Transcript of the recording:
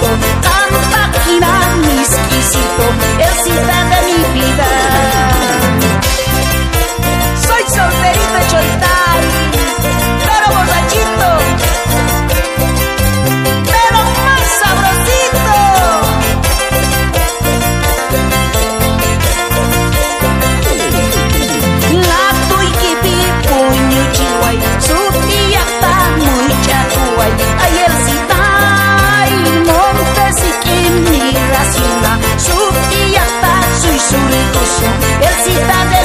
esquisito Tá no parque na esquisito Eu sinto minha vida Sofia, passo e sorriso, eu citado